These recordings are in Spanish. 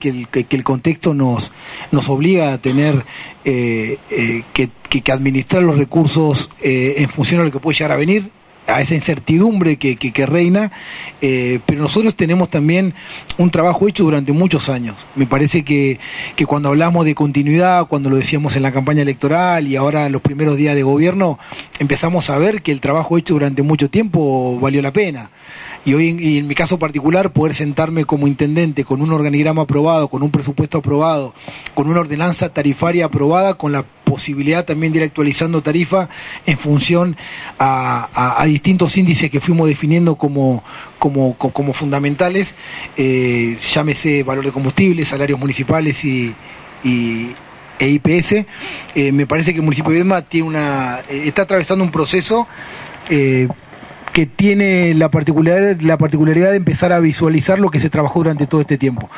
que el, que, el contexto nos, nos obliga a tener eh, eh, que, que, administrar los recursos eh, en función de lo que puede llegar a venir, a esa incertidumbre que, que reina, pero nosotros tenemos también un trabajo hecho durante muchos años. Me parece que, que cuando hablamos de continuidad, cuando lo decíamos en la campaña electoral y ahora en los primeros días de gobierno, empezamos a ver que el trabajo hecho durante mucho tiempo valió la pena y hoy en mi caso particular poder sentarme como intendente con un organigrama aprobado, con un presupuesto aprobado, con una ordenanza tarifaria aprobada, con la posibilidad también de ir actualizando tarifa en función a, distintos índices que fuimos definiendo como, como, como fundamentales, eh, llámese valor de combustible, salarios municipales y, e IPS. Eh, me parece que el municipio de Edma tiene una, eh, está atravesando un proceso que tiene la particularidad, la particularidad de empezar a visualizar lo que se trabajó durante todo este tiempo.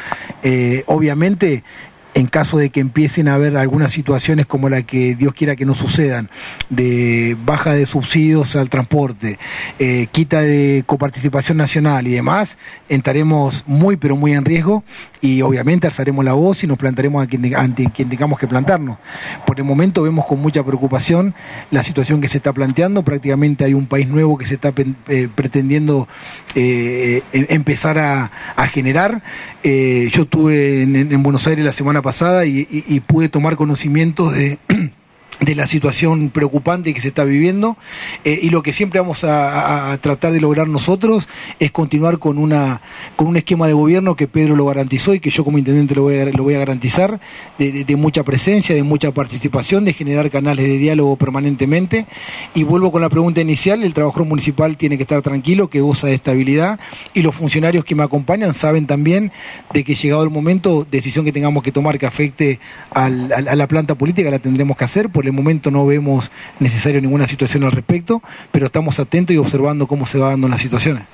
Eh, obviamente, en caso de que empiecen a haber algunas situaciones como la que Dios quiera que no sucedan, de baja de subsidios al transporte, eh, quita de coparticipación nacional y demás, entraremos muy pero muy en riesgo y obviamente alzaremos la voz y nos plantaremos ante quien tengamos que plantarnos. Por el momento vemos con mucha preocupación la situación que se está planteando, prácticamente hay un país nuevo que se está eh, pretendiendo eh, em-, empezar a, generar. yo estuve en Buenos Aires la semana pasada y, pude tomar conocimiento de de la situación preocupante que se está viviendo eh, y lo que siempre vamos a, tratar de lograr nosotros es continuar con una con un esquema de gobierno que Pedro lo garantizó y que yo como intendente lo voy a, lo voy a garantizar de, mucha presencia de mucha participación de generar canales de diálogo permanentemente. Y vuelvo con la pregunta inicial el trabajador municipal tiene que estar tranquilo que goza de estabilidad y los funcionarios que me acompañan saben también de que llegado el momento decisión que tengamos que tomar que afecte a la planta política la tendremos que hacer el momento no vemos necesario ninguna situación al respecto, pero estamos atentos y observando cómo se va dando las situaciones.